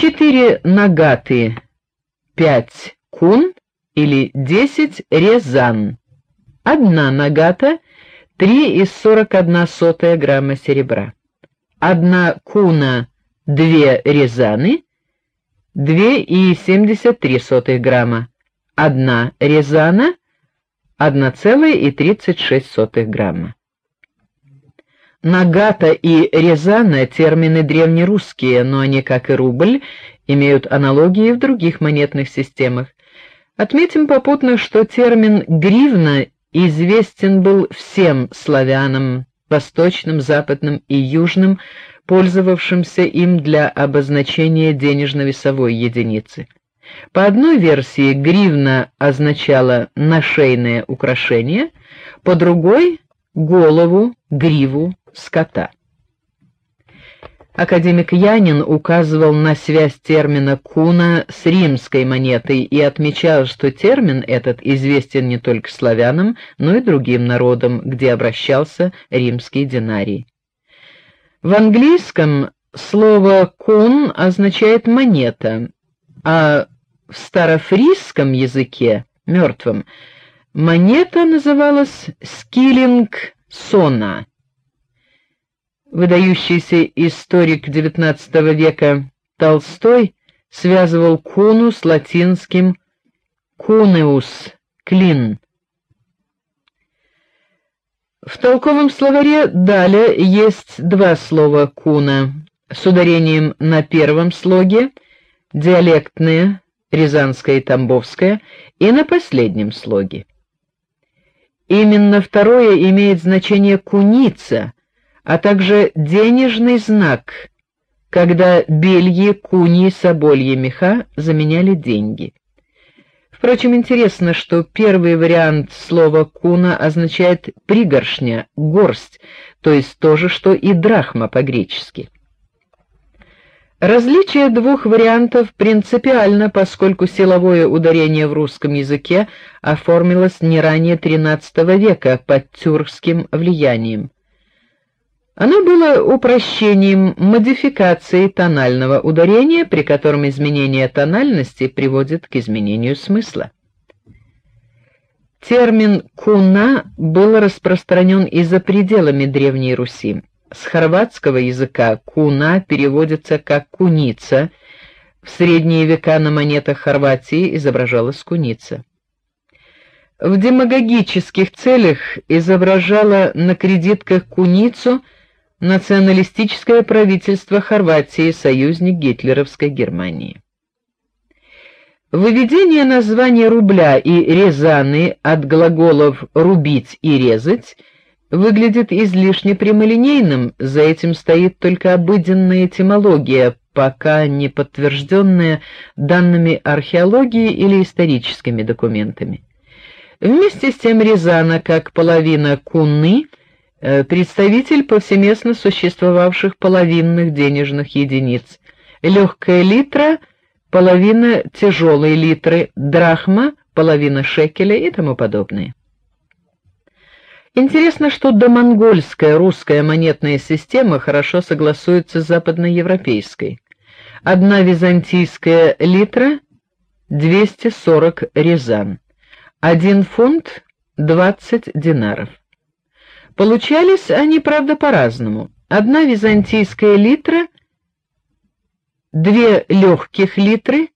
4 нагаты 5 кун или 10 резан. Одна нагата 3 из 41 сотая грамма серебра. Одна куна 2 резаны 2,73 грамма. Одна резана 1,36 грамма. Нагата и резана термины древнерусские, но они, как и рубль, имеют аналогии в других монетных системах. Отметим попутно, что термин гривна известен был всем славянам, восточным, западным и южным, пользовавшимся им для обозначения денежно-весовой единицы. По одной версии гривна означала нашейное украшение, по другой голову, гриву скота. Академик Янин указывал на связь термина куна с римской монетой и отмечал, что термин этот известен не только славянам, но и другим народам, где обращался римский динарий. В английском слово кун означает монета, а в старофрисском языке, мертвом, монета называлась скиллинг сона. Выдающийся историк XIX века Толстой связывал куну с латинским кунеус клин. В толковом словаре далее есть два слова куна с ударением на первом слоге, диалектные рязанское и тамбовское, и на последнем слоге. Именно второе имеет значение куница а также денежный знак, когда бельи, куни, собольи меха заменяли деньги. Впрочем, интересно, что первый вариант слова куна означает пригоршня, горсть, то есть то же, что и драхма по-гречески. Различие двух вариантов принципиально, поскольку силовое ударение в русском языке оформилось не ранее XIII века под тюркским влиянием. Оно было упрощением модификации тонального ударения, при котором изменение тональности приводит к изменению смысла. Термин куна был распространен и за пределами Древней Руси. С хорватского языка куна переводится как куница. В средние века на монетах Хорватии изображалась куница. В демагогических целях изображала на кредитках куницу – националистическое правительство Хорватии, союзник гитлеровской Германии. Выведение названия рубля и резаны от глаголов рубить и резать выглядит излишне прямолинейным, за этим стоит только обыденная этимология, пока не подтвержденная данными археологии или историческими документами. Вместе с тем резана как половина куны Э, представитель повсеместно существовавших половинных денежных единиц. Легкая литра, половина тяжелой литры, драхма, половина шекеля и тому подобное. Интересно, что домонгольская русская монетная система хорошо согласуется с западноевропейской. Одна византийская литра 240 резан. Один фунт 20 динаров. Получались они, правда, по-разному. Одна византийская литра, две легких литры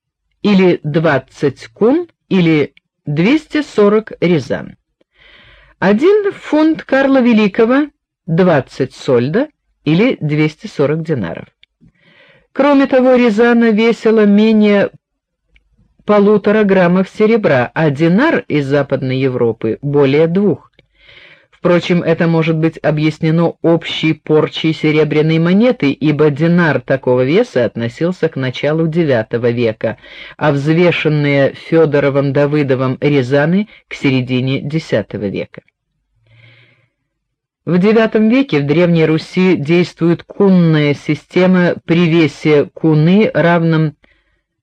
или 20 кун или 240 резан. Один фунт Карла Великого 20 сольда или 240 динаров. Кроме того, резана весила менее полутора граммов серебра, а динар из Западной Европы более двух. Впрочем, это может быть объяснено общей порчей серебряной монеты, ибо динар такого веса относился к началу IX века, а взвешенные Федоровым Давыдовым резаны к середине X века. В IX веке в Древней Руси действует кунная система при весе куны равном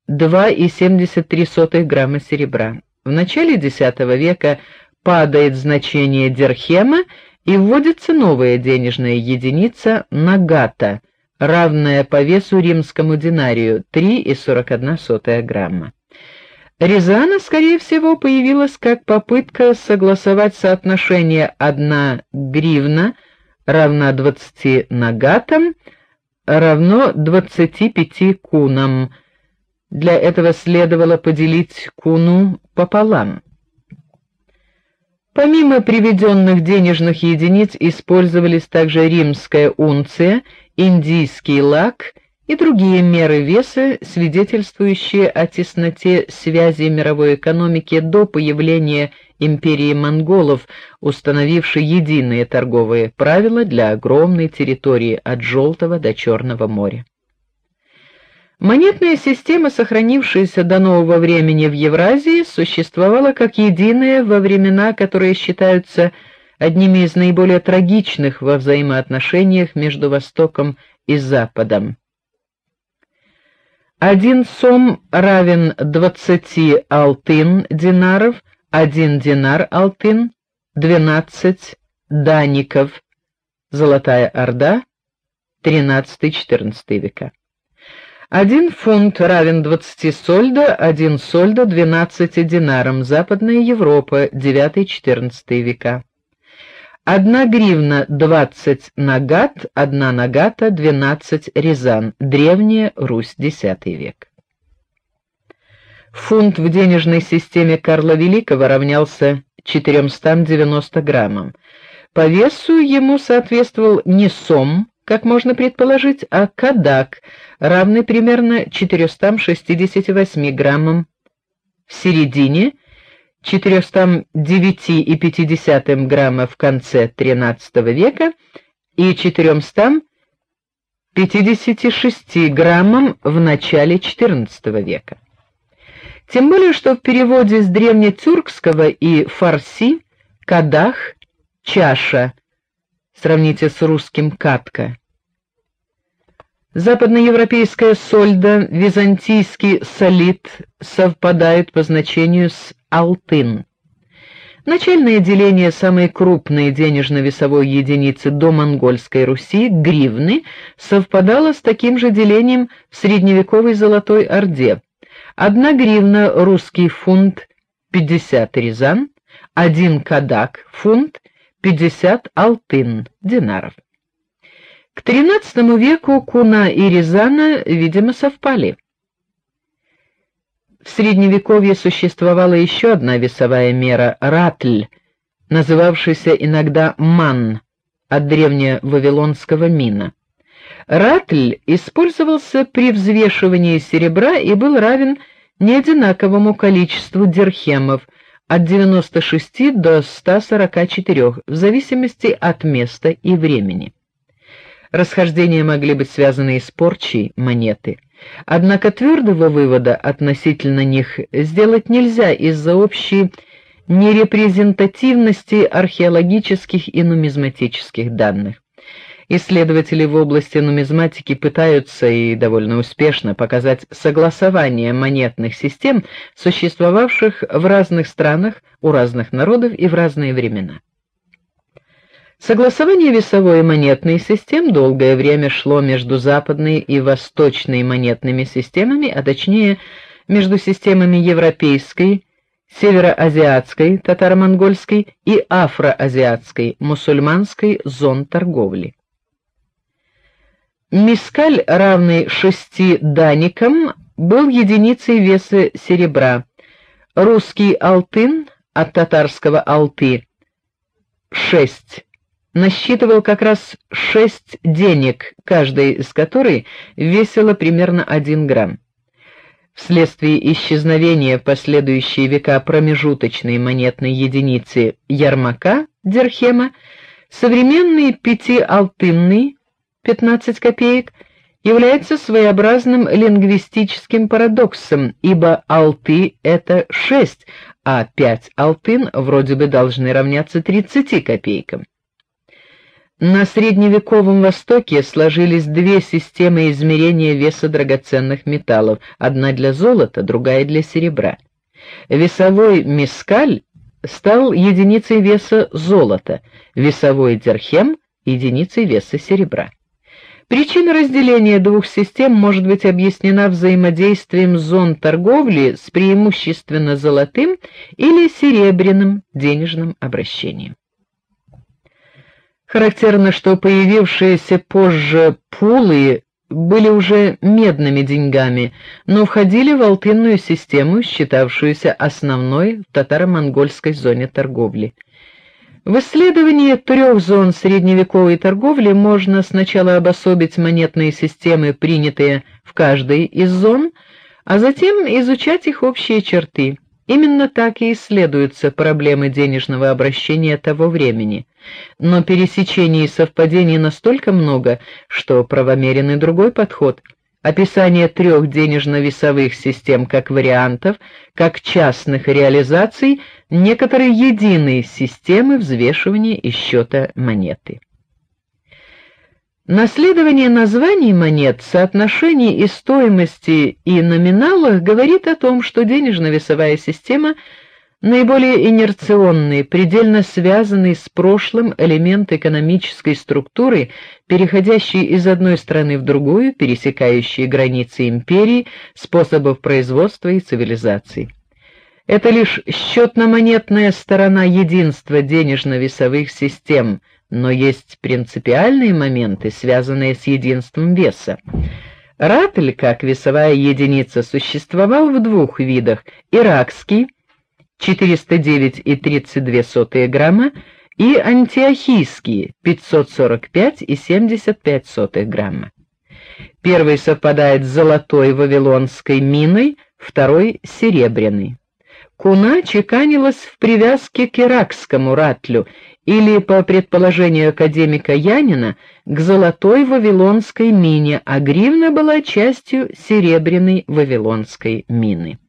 2,73 грамма серебра. В начале X века падает значение дирхема и вводится новая денежная единица нагата, равная по весу римскому динарию 3,41 грамма. Рязана, скорее всего, появилась как попытка согласовать соотношение 1 гривна равна 20 нагатам равно 25 кунам. Для этого следовало поделить куну пополам. Помимо приведенных денежных единиц использовались также римская унция, индийский лак и другие меры веса, свидетельствующие о тесноте связи мировой экономики до появления империи монголов, установившей единые торговые правила для огромной территории от Желтого до Черного моря. Монетная система, сохранившаяся до нового времени в Евразии, существовала как единая во времена, которые считаются одними из наиболее трагичных во взаимоотношениях между Востоком и Западом. Один сом равен 20 алтын динаров, один динар алтын 12 даников. Золотая Орда, 13-14 века. Один фунт равен 20 сольда, один сольда 12 динарам. Западная Европа, 9-14 века. Одна гривна 20 нагат, одна нагата 12 рязан. Древняя Русь, X век. Фунт в денежной системе Карла Великого равнялся 490 граммам. По весу ему соответствовал не сом, как можно предположить, а кадак, равный примерно 468 граммам. В середине 409,5 грамма в конце XIII века и 456 граммам в начале XIV века. Тем более, что в переводе с древнетюркского и фарси кадах чаша сравните с русским катка Западноевропейская сольда, византийский солид совпадают по значению с алтын. Начальное деление самой крупной денежно-весовой единицы до монгольской Руси гривны совпадало с таким же делением в средневековой Золотой Орде. Одна гривна русский фунт 50 рязан, один кадак фунт 50 алтын динаров. К XIII веку куна и рязана, видимо, совпали. В средневековье существовала еще одна весовая мера ратль, называвшаяся иногда ман от древневавилонского мина. Ратль использовался при взвешивании серебра и был равен неодинаковому количеству дирхемов от 96 до 144 в зависимости от места и времени. Расхождения могли быть связаны и с порчей монеты. Однако твердого вывода относительно них сделать нельзя из-за общей нерепрезентативности археологических и нумизматических данных. Исследователи в области нумизматики пытаются и довольно успешно показать согласование монетных систем, существовавших в разных странах, у разных народов и в разные времена. Согласование весовой и монетной систем долгое время шло между западной и восточной монетными системами, а точнее между системами европейской, североазиатской, татаро-монгольской и афроазиатской, мусульманской зон торговли. Мискаль, равный шести даникам, был единицей веса серебра. Русский алтын от татарского алты 6 насчитывал как раз шесть денег, каждая из которой весила примерно один грамм. Вследствие исчезновения в последующие века промежуточной монетной единицы ярмака дирхема современный пятиалтынный 15 копеек является своеобразным лингвистическим парадоксом, ибо алты это 6, а 5 алтын вроде бы должны равняться 30 копейкам. На средневековом Востоке сложились две системы измерения веса драгоценных металлов, одна для золота, другая для серебра. Весовой мискаль стал единицей веса золота, весовой дирхем единицей веса серебра. Причина разделения двух систем может быть объяснена взаимодействием зон торговли с преимущественно золотым или серебряным денежным обращением. Характерно, что появившиеся позже пулы были уже медными деньгами, но входили в алтынную систему, считавшуюся основной в татаро-монгольской зоне торговли. В исследовании трех зон средневековой торговли можно сначала обособить монетные системы, принятые в каждой из зон, а затем изучать их общие черты. Именно так и исследуются проблемы денежного обращения того времени. Но пересечений и совпадений настолько много, что правомерен и другой подход – описание трех денежно-весовых систем как вариантов, как частных реализаций некоторой единой системы взвешивания и счета монеты. Наследование названий монет, соотношений и стоимости и номиналах говорит о том, что денежно-весовая система – Наиболее инерционный, предельно связанный с прошлым элемент экономической структуры, переходящий из одной страны в другую, пересекающий границы империи, способов производства и цивилизации. Это лишь счетно-монетная сторона единства денежно-весовых систем, но есть принципиальные моменты, связанные с единством веса. Ратль, как весовая единица, существовал в двух видах: иракский 409,32 грамма и антиохийские 545,75 грамма. Первый совпадает с золотой вавилонской миной, второй серебряный. Куна чеканилась в привязке к иракскому ратлю или, по предположению академика Янина, к золотой вавилонской мине, а гривна была частью серебряной вавилонской мины.